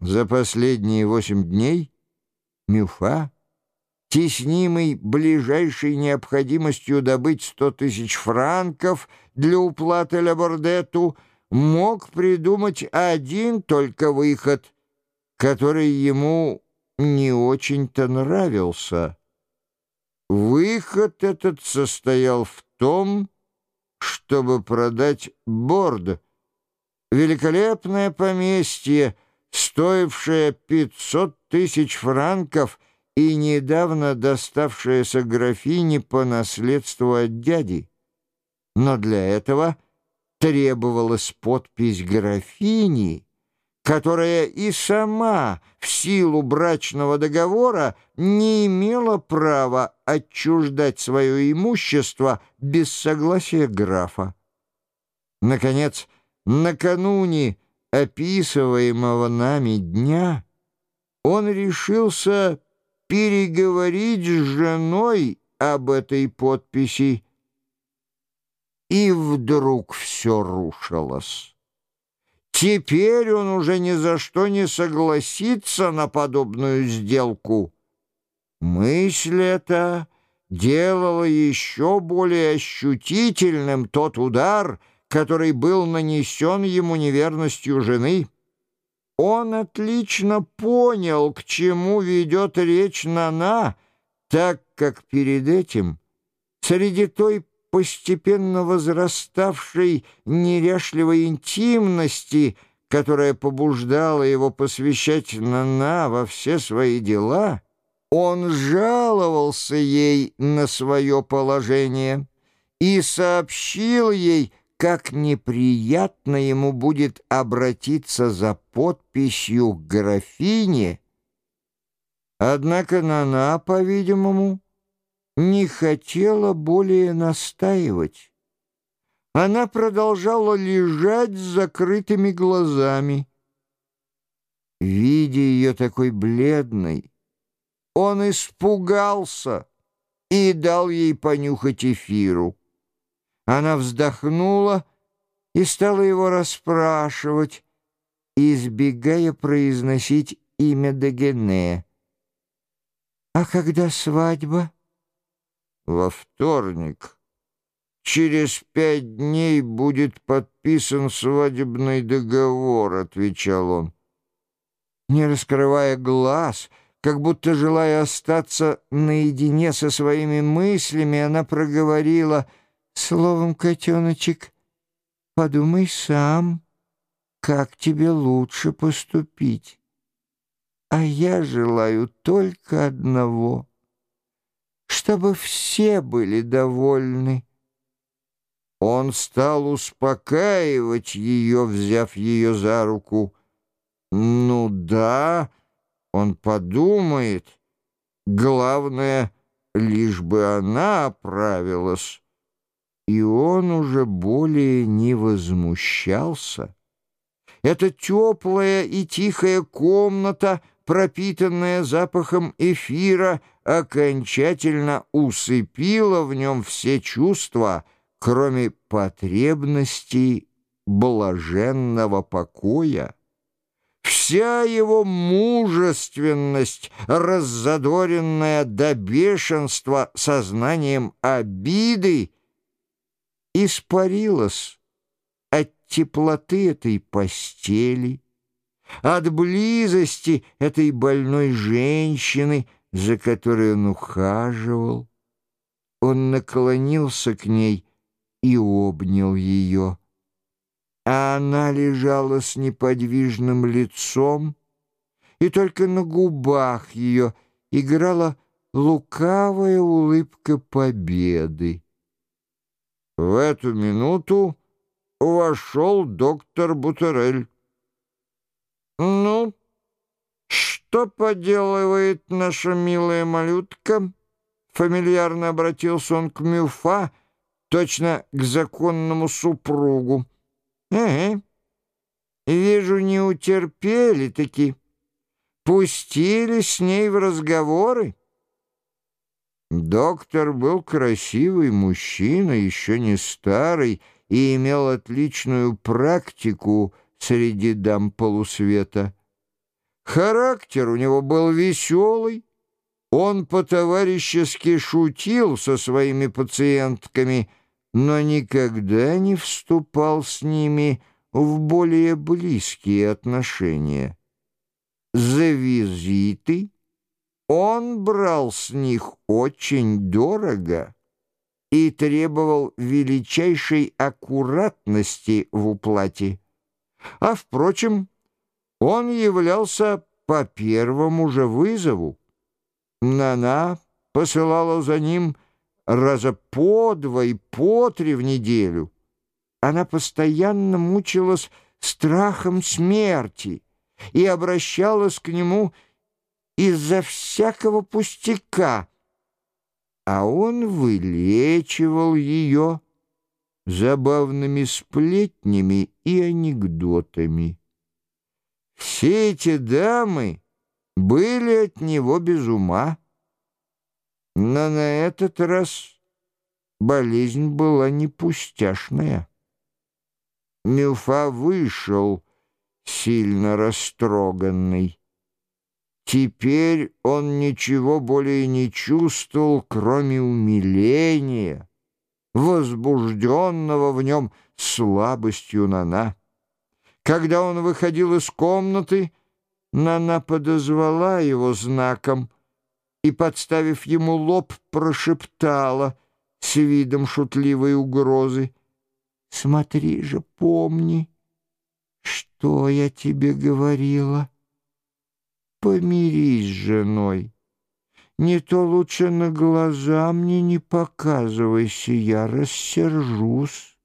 За последние восемь дней? Мюфа, теснимый ближайшей необходимостью добыть сто тысяч франков для уплаты Лабордету, мог придумать один только выход, который ему не очень-то нравился. Выход этот состоял в том, чтобы продать Борд, великолепное поместье, стоившее 500 тысяч франков и недавно доставшееся графине по наследству от дяди. Но для этого требовалась подпись графини, которая и сама в силу брачного договора не имела права отчуждать свое имущество без согласия графа. Наконец, накануне описываемого нами дня он решился переговорить с женой об этой подписи, и вдруг все рушилось. Теперь он уже ни за что не согласится на подобную сделку. Мысль эта делала еще более ощутительным тот удар, который был нанесен ему неверностью жены. Он отлично понял, к чему ведет речь Нана, так как перед этим среди той постепенно возраставшей неряшливой интимности, которая побуждала его посвящать Нана во все свои дела, он жаловался ей на свое положение и сообщил ей, как неприятно ему будет обратиться за подписью к графине. Однако Нана, по-видимому, не хотела более настаивать. Она продолжала лежать с закрытыми глазами. Видя ее такой бледной, он испугался и дал ей понюхать эфиру. Она вздохнула и стала его расспрашивать, избегая произносить имя Дагене. «А когда свадьба?» «Во вторник. Через пять дней будет подписан свадебный договор», — отвечал он. Не раскрывая глаз, как будто желая остаться наедине со своими мыслями, она проговорила — Словом, котеночек, подумай сам, как тебе лучше поступить. А я желаю только одного, чтобы все были довольны. Он стал успокаивать ее, взяв ее за руку. «Ну да, он подумает. Главное, лишь бы она оправилась» и он уже более не возмущался. Эта теплая и тихая комната, пропитанная запахом эфира, окончательно усыпила в нем все чувства, кроме потребностей блаженного покоя. Вся его мужественность, раззадоренная до бешенства сознанием обиды, испарилась от теплоты этой постели, от близости этой больной женщины, за которой он ухаживал. Он наклонился к ней и обнял ее. А она лежала с неподвижным лицом, и только на губах ее играла лукавая улыбка победы. В эту минуту вошел доктор Бутерель. «Ну, что поделывает наша милая малютка?» Фамильярно обратился он к Мюфа, точно к законному супругу. «Ага, вижу, не утерпели-таки, пустили с ней в разговоры». Доктор был красивый мужчина, еще не старый, и имел отличную практику среди дам полусвета. Характер у него был веселый, он по-товарищески шутил со своими пациентками, но никогда не вступал с ними в более близкие отношения. За визиты он брал с них очень дорого и требовал величайшей аккуратности в уплате. А, впрочем, он являлся по первому же вызову. Нана посылала за ним раза по два и по три в неделю. Она постоянно мучилась страхом смерти и обращалась к нему из-за всякого пустяка, а он вылечивал ее забавными сплетнями и анекдотами. Все эти дамы были от него без ума, но на этот раз болезнь была не пустяшная. Мюфа вышел, сильно растроганный. Теперь он ничего более не чувствовал, кроме умиления, возбужденного в нем слабостью Нана. Когда он выходил из комнаты, Нана подозвала его знаком и, подставив ему лоб, прошептала с видом шутливой угрозы, «Смотри же, помни, что я тебе говорила. Помирись с женой. Не то лучше на глаза мне не показывайся, я рассержусь».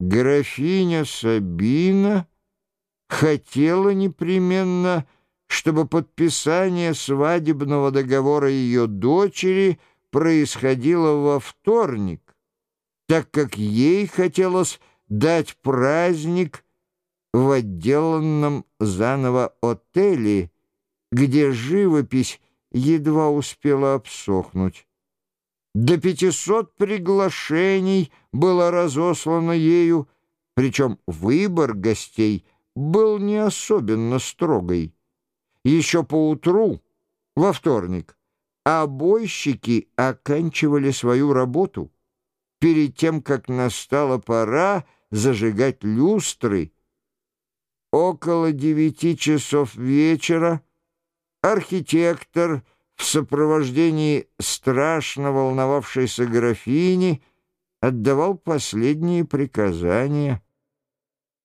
Графиня Сабина хотела непременно, чтобы подписание свадебного договора ее дочери происходило во вторник, так как ей хотелось дать праздник в отделанном заново отеле, где живопись едва успела обсохнуть. До пятисот приглашений было разослано ею, причем выбор гостей был не особенно строгой. Еще поутру, во вторник, обойщики оканчивали свою работу. Перед тем, как настала пора зажигать люстры, около девяти часов вечера архитектор — в сопровождении страшно волновавшейся графини отдавал последние приказания.